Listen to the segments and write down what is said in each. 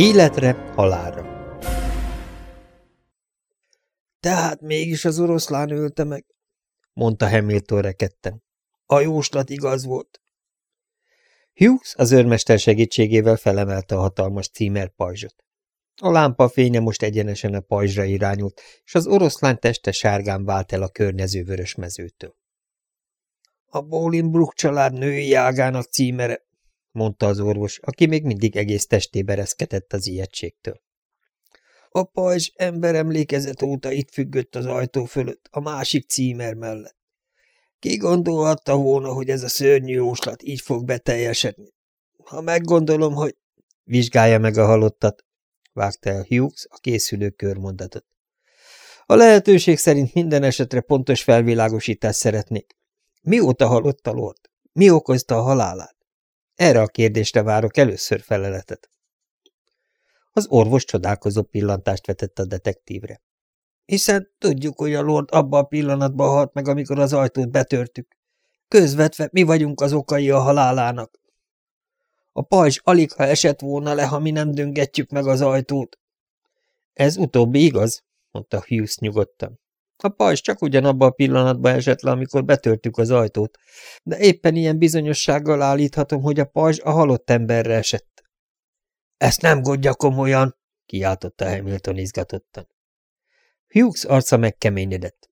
Életre, halálra Tehát mégis az oroszlán ölte meg, mondta Hamilton rekedten. A jóslat igaz volt. Hughes az őrmester segítségével felemelte a hatalmas címer pajzsot. A lámpa fénye most egyenesen a pajzsra irányult, és az oroszlán teste sárgán vált el a környező vörös mezőtől. A Bolinbrook család női ágának címere, mondta az orvos, aki még mindig egész testébe reszketett az ijegységtől. A pajzs ember emlékezet óta itt függött az ajtó fölött, a másik címer mellett. Ki gondolhatta volna, hogy ez a szörnyű jóslat így fog beteljesedni? Ha meggondolom, hogy... Vizsgálja meg a halottat, vágta el Hughes a készülő körmondatot. A lehetőség szerint minden esetre pontos felvilágosítást szeretnék. Mióta halott a lord? Mi okozta a halálát? Erre a kérdésre várok először feleletet. Az orvos csodálkozó pillantást vetett a detektívre. Hiszen tudjuk, hogy a lord abban a pillanatban halt meg, amikor az ajtót betörtük. Közvetve mi vagyunk az okai a halálának. A pajzs alig, ha esett volna le, ha mi nem döngetjük meg az ajtót. Ez utóbbi igaz, mondta Hughes nyugodtan. A pajzs csak ugyanabban a pillanatban esett le, amikor betörtük az ajtót, de éppen ilyen bizonyossággal állíthatom, hogy a pajzs a halott emberre esett. Ezt nem gondja komolyan, kiáltotta Hamilton izgatottan. Hughes arca megkeményedett.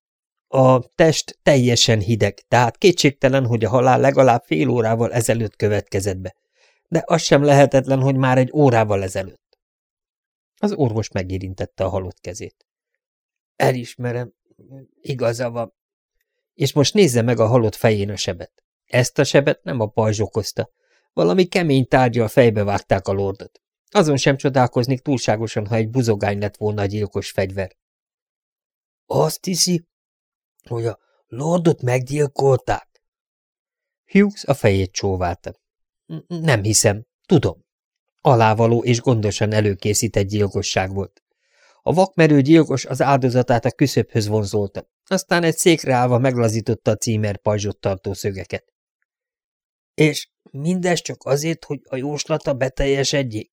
A test teljesen hideg, tehát kétségtelen, hogy a halál legalább fél órával ezelőtt következett be. De az sem lehetetlen, hogy már egy órával ezelőtt. Az orvos megérintette a halott kezét. Elismerem, igaza van. És most nézze meg a halott fején a sebet. Ezt a sebet nem a pajzs okozta. Valami kemény tárgyal fejbe vágták a lordot. Azon sem csodálkoznék túlságosan, ha egy buzogány lett volna a gyilkos fegyver. Azt hiszi, hogy a lordot meggyilkolták? Hughes a fejét csóválta. Nem hiszem, tudom. Alávaló és gondosan előkészített gyilkosság volt. A vakmerő gyilkos az áldozatát a küszöbhöz vonzolta, aztán egy székre állva meglazította a címer pajzsot tartó szögeket. És mindez csak azért, hogy a jóslata beteljesedjék?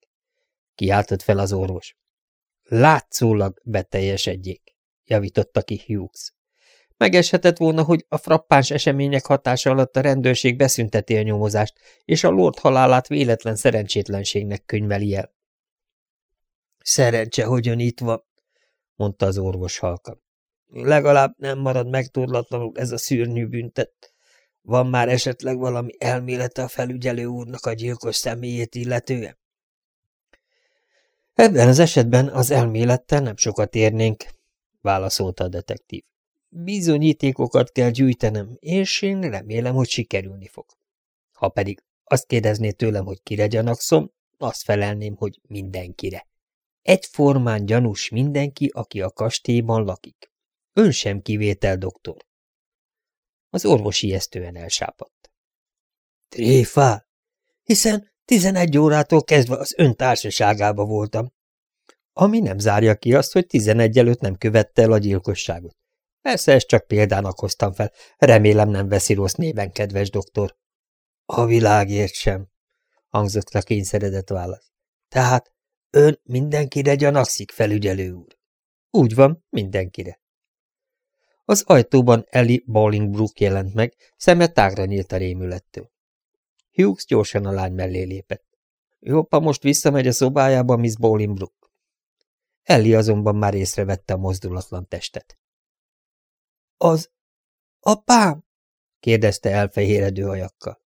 Kiáltott fel az orvos. Látszólag beteljesedjék, javította ki Hughes. Megeshetett volna, hogy a frappáns események hatása alatt a rendőrség beszünteti a nyomozást, és a lord halálát véletlen szerencsétlenségnek könyveli el. Szerencse, hogy ön itt van, mondta az orvos halkan. Legalább nem marad megtorlatlanul ez a szűrnyű büntet. Van már esetleg valami elmélete a felügyelő úrnak a gyilkos személyét illetően? Ebben az esetben az elmélettel nem sokat érnénk, válaszolta a detektív. Bizonyítékokat kell gyűjtenem, és én remélem, hogy sikerülni fog. Ha pedig azt kérdezné tőlem, hogy kire gyanakszom, azt felelném, hogy mindenkire. Egyformán gyanús mindenki, aki a kastélyban lakik. Ön sem kivétel, doktor. Az orvos ijesztően elsápadt. Tréfál, hiszen tizenegy órától kezdve az ön társaságába voltam. Ami nem zárja ki azt, hogy tizenegy előtt nem követte el a gyilkosságot. Persze ezt csak példának hoztam fel. Remélem nem veszi rossz néven, kedves doktor. A világért sem, hangzott a kényszeredett válasz. Tehát Ön mindenkire gyanakszik, felügyelő úr. Úgy van, mindenkire. Az ajtóban Ellie Bolingbrook jelent meg, szeme tágra nyílt a rémülettől. Hughes gyorsan a lány mellé lépett. Joppa most visszamegy a szobájába, Miss Bolingbrook. Ellie azonban már észrevette a mozdulatlan testet. Az apám? kérdezte elfehéredő ajakkal.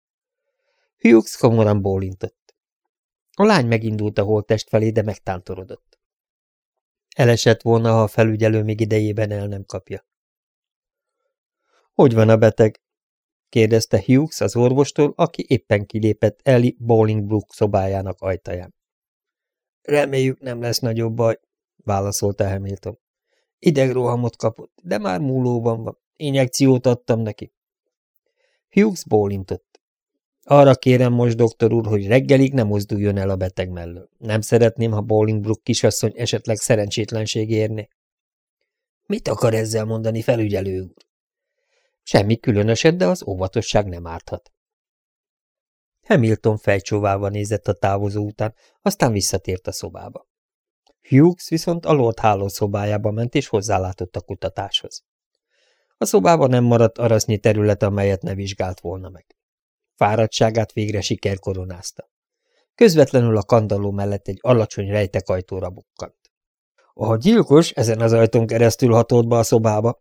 Hughes komoran bólintott. A lány megindult a holttest felé, de megtántorodott. Elesett volna, ha a felügyelő még idejében el nem kapja. Hogy van a beteg? kérdezte Hughes az orvostól, aki éppen kilépett Ellie Bolingbrook szobájának ajtaján. Reméljük nem lesz nagyobb baj, válaszolta Hamilton. Idegrohamot kapott, de már múlóban van. Injekciót adtam neki. Hughes bólintott. Arra kérem most, doktor úr, hogy reggelig ne mozduljon el a beteg mellől. Nem szeretném, ha Bolingbrook kisasszony esetleg szerencsétlenség érné. Mit akar ezzel mondani, felügyelő úr? Semmi különöset, de az óvatosság nem árthat. Hamilton fejcsóválva nézett a távozó után, aztán visszatért a szobába. Hughes viszont a Lord hálószobájába ment és hozzálátott a kutatáshoz. A szobában nem maradt arasznyi terület, amelyet ne vizsgált volna meg. Fáradtságát végre siker koronázta. Közvetlenül a kandalló mellett egy alacsony rejtekajtóra bukkant. A gyilkos ezen az ajtón keresztül hatolt be a szobába,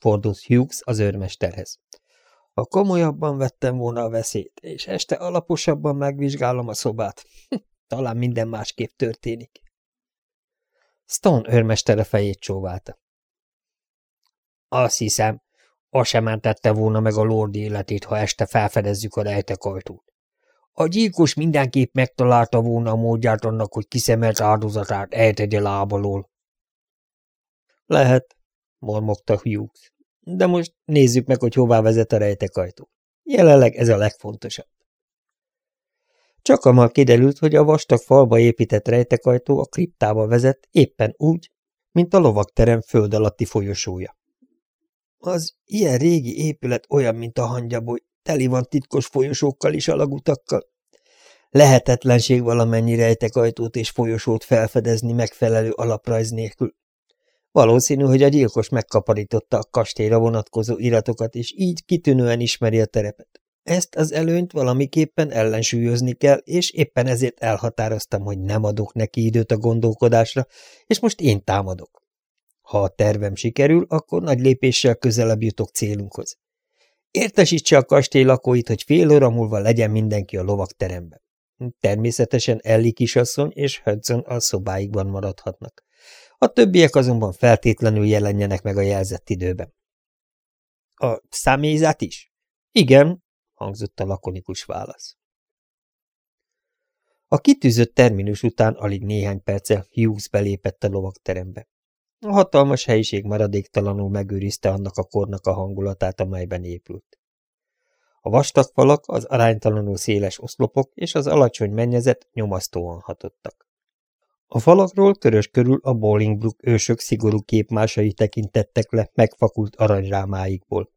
fordult Hughes az őrmesterhez. Ha komolyabban vettem volna a veszélyt, és este alaposabban megvizsgálom a szobát, talán minden másképp történik. Stone őrmestere fejét csóválta. Azt hiszem, az sem mentette volna meg a lord életét, ha este felfedezzük a rejtekajtót. A gyilkos mindenképp megtalálta volna a módját annak, hogy kiszemelt áldozatát eltegye lábalól. Lehet, mormogta Hughes. De most nézzük meg, hogy hová vezet a rejtekajtó. Jelenleg ez a legfontosabb. Csak hamar kiderült, hogy a vastag falba épített rejtekajtó a kriptába vezet éppen úgy, mint a lovakterem föld alatti folyosója. Az ilyen régi épület olyan, mint a hangyaboly, teli van titkos folyosókkal és alagutakkal. Lehetetlenség valamennyi rejtekajtót és folyosót felfedezni megfelelő alaprajz nélkül. Valószínű, hogy a gyilkos megkaparította a kastélyra vonatkozó iratokat, és így kitűnően ismeri a terepet. Ezt az előnyt valamiképpen ellensúlyozni kell, és éppen ezért elhatároztam, hogy nem adok neki időt a gondolkodásra, és most én támadok. Ha a tervem sikerül, akkor nagy lépéssel közelebb jutok célunkhoz. Értesítse a kastély lakóit, hogy fél óra múlva legyen mindenki a lovak teremben. Természetesen Ellie kisasszony és Hudson a szobáikban maradhatnak. A többiek azonban feltétlenül jelenjenek meg a jelzett időben. A személyzet is? Igen, hangzott a lakonikus válasz. A kitűzött terminus után alig néhány perccel Hughes belépett a lovakterembe. A hatalmas helyiség maradéktalanul megőrizte annak a kornak a hangulatát, amelyben épült. A vastag falak, az aránytalanul széles oszlopok és az alacsony mennyezet nyomasztóan hatottak. A falakról körös körül a Bolingbrook ősök szigorú képmásai tekintettek le megfakult aranyrámáikból.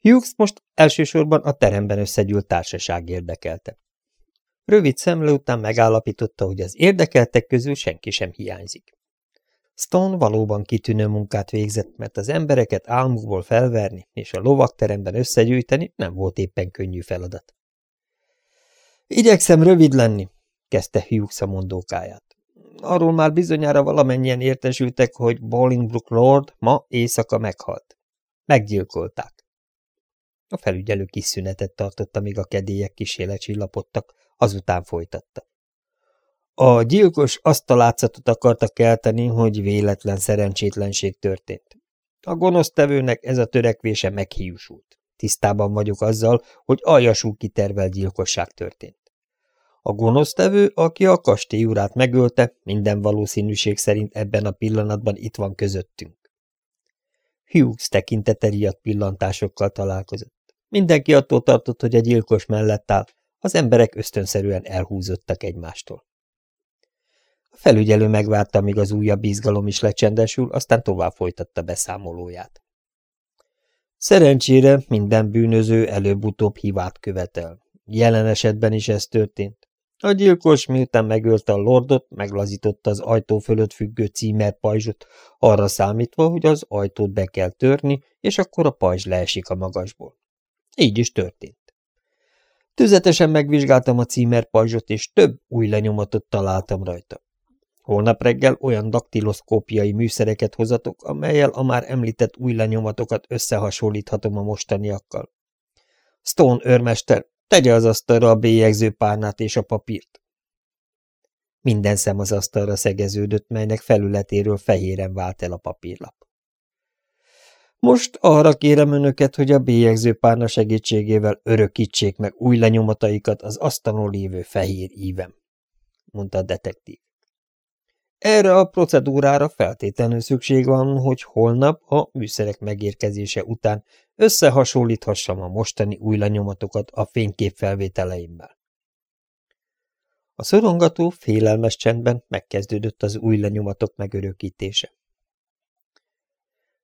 Hughes most elsősorban a teremben összegyűlt társaság érdekelte. Rövid szemle után megállapította, hogy az érdekeltek közül senki sem hiányzik. Stone valóban kitűnő munkát végzett, mert az embereket álmukból felverni és a lovakteremben összegyűjteni nem volt éppen könnyű feladat. Igyekszem rövid lenni, kezdte Hughes a mondókáját. Arról már bizonyára valamennyien értesültek, hogy Bolingbrook Lord ma éjszaka meghalt. Meggyilkolták. A felügyelő kis szünetet tartott, amíg a kedélyek kísérle csillapodtak, azután folytatta. A gyilkos azt a látszatot akarta kelteni, hogy véletlen szerencsétlenség történt. A gonosztevőnek ez a törekvése meghiúsult. Tisztában vagyok azzal, hogy aljasul kitervel gyilkosság történt. A gonosztevő, aki a kastélyurát megölte, minden valószínűség szerint ebben a pillanatban itt van közöttünk. Hughes tekintete riadt pillantásokkal találkozott. Mindenki attól tartott, hogy a gyilkos mellett áll, az emberek ösztönszerűen elhúzottak egymástól. A felügyelő megvárta, míg az újabb izgalom is lecsendesül, aztán tovább folytatta beszámolóját. Szerencsére minden bűnöző előbb-utóbb hibát követel. Jelen esetben is ez történt. A gyilkos, miután megölte a lordot, meglazította az ajtó fölött függő címer pajzsot, arra számítva, hogy az ajtót be kell törni, és akkor a pajzs leesik a magasból. Így is történt. Tüzetesen megvizsgáltam a címer pajzsot, és több új lenyomatot találtam rajta. Holnap reggel olyan daktiloszkópiai műszereket hozatok, amelyel a már említett új lenyomatokat összehasonlíthatom a mostaniakkal. Stone őrmester, Tegye az asztalra a bélyegző párnát és a papírt. Minden szem az asztalra szegeződött, melynek felületéről fehéren vált el a papírlap. Most arra kérem önöket, hogy a bélyegző párna segítségével örökítsék meg új lenyomataikat az asztalon lévő fehér ívem, mondta a detektív. Erre a procedúrára feltétlenül szükség van, hogy holnap a műszerek megérkezése után összehasonlíthassam a mostani új lenyomatokat a fénykép felvételeimmel. A szorongató, félelmes csendben megkezdődött az új lenyomatok megörökítése.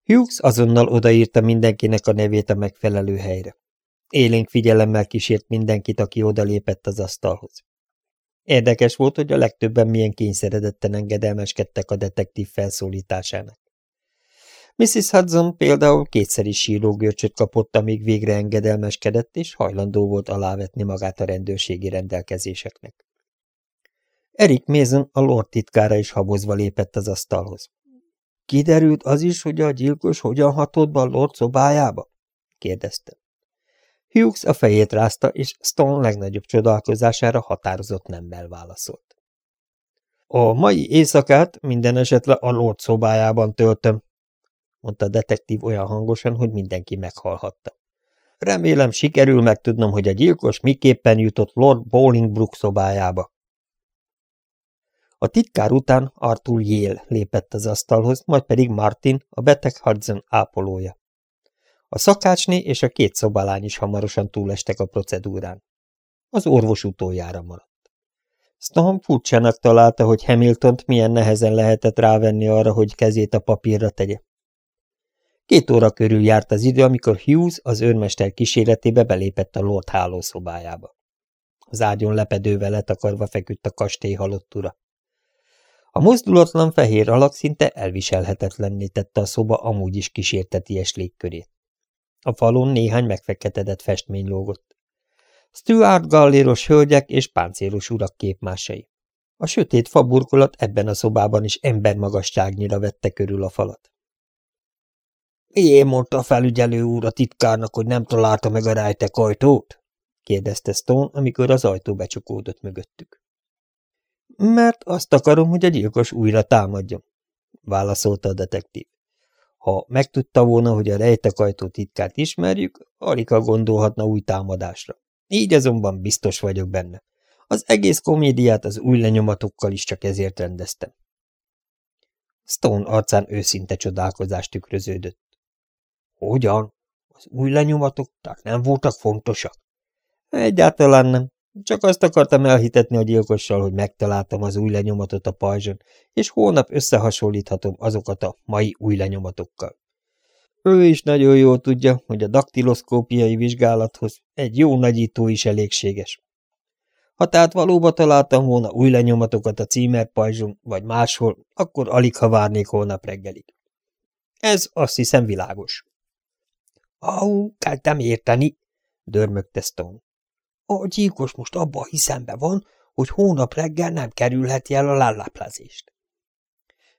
Hughes azonnal odaírta mindenkinek a nevét a megfelelő helyre. Élénk figyelemmel kísért mindenkit, aki odalépett az asztalhoz. Érdekes volt, hogy a legtöbben milyen kényszeredetten engedelmeskedtek a detektív felszólításának. Mrs. Hudson például kétszer is sírógörcsöt kapott, amíg végre engedelmeskedett, és hajlandó volt alávetni magát a rendőrségi rendelkezéseknek. Erik Mason a lord titkára is habozva lépett az asztalhoz. Kiderült az is, hogy a gyilkos hogyan hatott be a lord szobájába? kérdezte. Hughes a fejét rázta, és Stone legnagyobb csodálkozására határozott nemmel válaszolt. A mai éjszakát minden esetre a lord szobájában töltöm, mondta a detektív olyan hangosan, hogy mindenki meghallhatta. Remélem sikerül megtudnom, hogy a gyilkos miképpen jutott Lord Bolingbrook szobájába. A titkár után Arthur Yale lépett az asztalhoz, majd pedig Martin, a beteg Hudson ápolója. A szakácsné és a két szobalány is hamarosan túlestek a procedúrán. Az orvos utoljára maradt. Stone furcsának találta, hogy Hamiltont milyen nehezen lehetett rávenni arra, hogy kezét a papírra tegye. Két óra körül járt az idő, amikor Hughes az őrmester kíséretébe belépett a Lord hálószobájába. Az ágyon lepedővel letakarva feküdt a kastély halott. A mozdulatlan fehér alak szinte elviselhetetlenné tette a szoba amúgy is kísérteties légkörét. A falon néhány megfeketedett festmény lógott. Stuart galléros hölgyek és páncélos urak képmásai. A sötét faburkolat ebben a szobában is embermagasságnyira vette körül a falat. Miért mondta a felügyelő úr a titkárnak, hogy nem találta meg a rejtek ajtót? kérdezte Stone, amikor az ajtó becsukódott mögöttük. Mert azt akarom, hogy a gyilkos újra támadjon, válaszolta a detektív. Ha megtudta volna, hogy a rejtekajtó titkát ismerjük, alika gondolhatna új támadásra. Így azonban biztos vagyok benne. Az egész komédiát az új lenyomatokkal is csak ezért rendeztem. Stone arcán őszinte csodálkozást tükröződött. Hogyan? Az új lenyomatok tehát nem voltak fontosak? Egyáltalán nem. Csak azt akartam elhitetni a gyilkossal, hogy megtaláltam az új lenyomatot a pajzson, és holnap összehasonlíthatom azokat a mai új lenyomatokkal. Ő is nagyon jól tudja, hogy a daktiloszkópiai vizsgálathoz egy jó nagyító is elégséges. Ha tehát valóba találtam volna új lenyomatokat a címerpajzson, vagy máshol, akkor alig ha várnék holnap reggelig. Ez azt hiszem világos. Au, kezdtem érteni, dörmögte Stone. A gyilkos most abba a hiszembe van, hogy hónap reggel nem kerülheti el a láláplázést.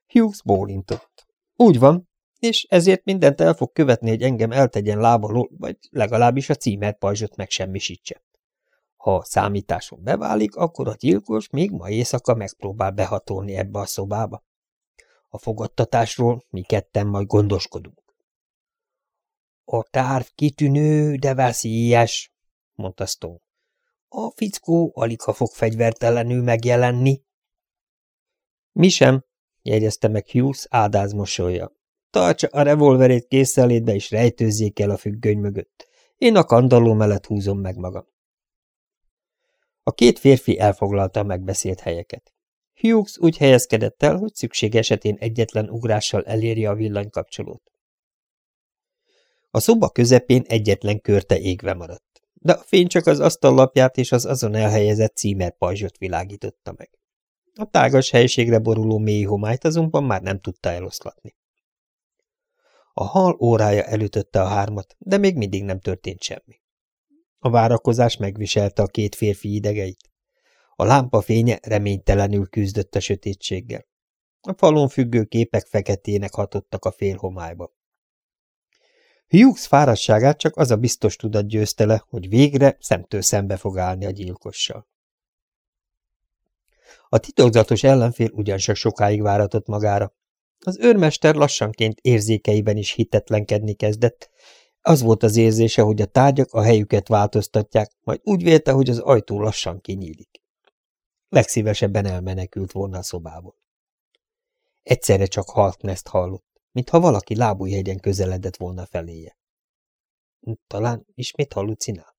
Hughes bólintott. Úgy van, és ezért mindent el fog követni, hogy engem eltegyen lábalól, vagy legalábbis a címerpajzsot megsemmisítse. Ha a számításom beválik, akkor a gyilkos még ma éjszaka megpróbál behatolni ebbe a szobába. A fogadtatásról mi ketten majd gondoskodunk. A tárv kitűnő, de veszélyes, mondta Stone. A fickó alig ha fog fegyvertelenül megjelenni. Mi sem, jegyezte meg Hughes ádáz mosolya. Tartsa a revolverét készelétbe, és rejtőzzék el a függöny mögött. Én a kandalló mellett húzom meg magam. A két férfi elfoglalta a megbeszélt helyeket. Hughes úgy helyezkedett el, hogy szükség esetén egyetlen ugrással elérje a villanykapcsolót. A szoba közepén egyetlen körte égve maradt, de a fény csak az asztallapját és az azon elhelyezett címerpajzsot világította meg. A tágas helységre boruló mély homályt azonban már nem tudta eloszlatni. A hal órája elütötte a hármat, de még mindig nem történt semmi. A várakozás megviselte a két férfi idegeit. A lámpa fénye reménytelenül küzdött a sötétséggel. A falon függő képek feketének hatottak a félhomályba. Hughes fáradtságát csak az a biztos tudat győzte le, hogy végre szemtől szembe fog állni a gyilkossal. A titokzatos ellenfél ugyancsak sokáig váratott magára. Az őrmester lassanként érzékeiben is hitetlenkedni kezdett. Az volt az érzése, hogy a tárgyak a helyüket változtatják, majd úgy vélte, hogy az ajtó lassan kinyílik. Legszívesebben elmenekült volna a szobából. Egyszerre csak halkneszt hallott mintha valaki lábújhegyen közeledett volna feléje. Talán ismét halucinál?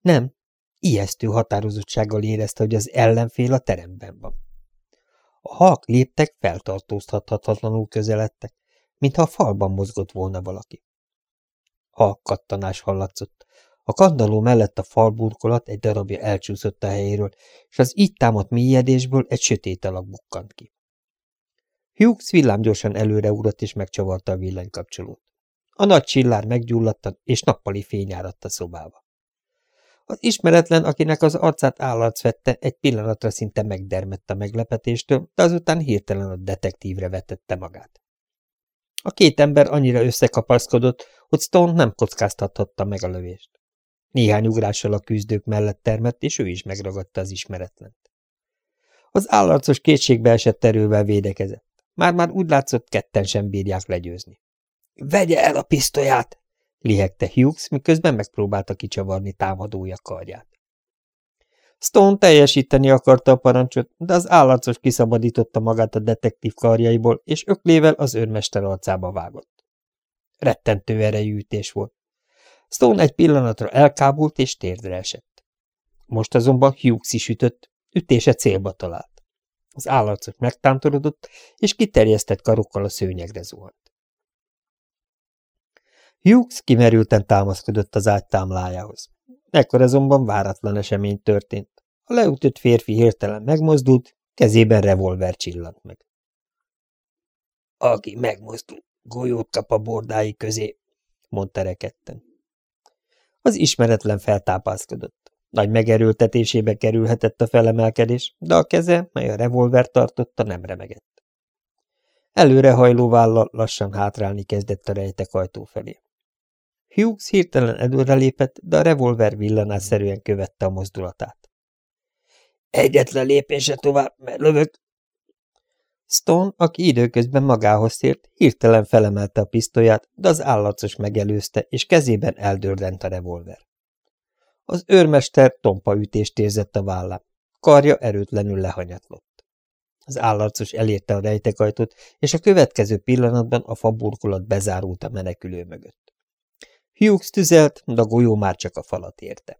Nem, ijesztő határozottsággal érezte, hogy az ellenfél a teremben van. A halk léptek feltartóztathatatlanul közeledtek, mintha a falban mozgott volna valaki. Halk kattanás hallatszott. A kandaló mellett a falburkolat egy darabja elcsúszott a helyéről, és az így támadt mélyedésből egy sötét alak bukkant ki. Hughes villámgyorsan előreugrott és megcsavarta a villanykapcsolót. A nagy csillár meggyulladta, és nappali fény áradt a szobába. Az ismeretlen, akinek az arcát állarc vette, egy pillanatra szinte megdermett a meglepetéstől, de azután hirtelen a detektívre vetette magát. A két ember annyira összekapaszkodott, hogy Stone nem kockáztathatta meg a lövést. Néhány ugrással a küzdők mellett termett, és ő is megragadta az ismeretlent. Az állarcos kétségbe esett erővel védekezett. Már-már úgy látszott, ketten sem bírják legyőzni. – Vegye el a pisztolyát! – lihegte Hughes, miközben megpróbálta kicsavarni támadója karját. Stone teljesíteni akarta a parancsot, de az állarcos kiszabadította magát a detektív karjaiból, és öklével az őrmester arcába vágott. Rettentő erejű ütés volt. Stone egy pillanatra elkábult és térdre esett. Most azonban Hughes is ütött, ütése célba talált. Az állarcos megtántorodott, és kiterjesztett karokkal a szőnyegre zuhant. Hughes kimerülten támaszkodott az ágy támlájához. Ekkor azonban váratlan esemény történt. A leütött férfi hirtelen megmozdult, kezében revolver csillant meg. Aki megmozdul, golyót kap a bordái közé, mondta rekedten. Az ismeretlen feltápászkodott. Nagy megerőltetésébe kerülhetett a felemelkedés, de a keze, mely a revolver tartotta, nem remegett. Előrehajló vállal lassan hátrálni kezdett a rejtek ajtó felé. Hughes hirtelen előrelépett, de a revolver villanásszerűen követte a mozdulatát. Egyetlen lépése tovább, mert lövök. Stone, aki időközben magához tért, hirtelen felemelte a pisztolyát, de az állatos megelőzte, és kezében eldördent a revolver. Az őrmester tompa ütést érzett a vállán. Karja erőtlenül lehanyatlott. Az állarcos elérte a rejtekajtót, és a következő pillanatban a faburkolat bezárult a menekülő mögött. Hughes tüzelt, de a golyó már csak a falat érte.